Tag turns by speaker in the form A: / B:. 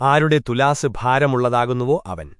A: ആരുടെ തുലാസ് ഭാരമുള്ളതാകുന്നുവോ അവൻ.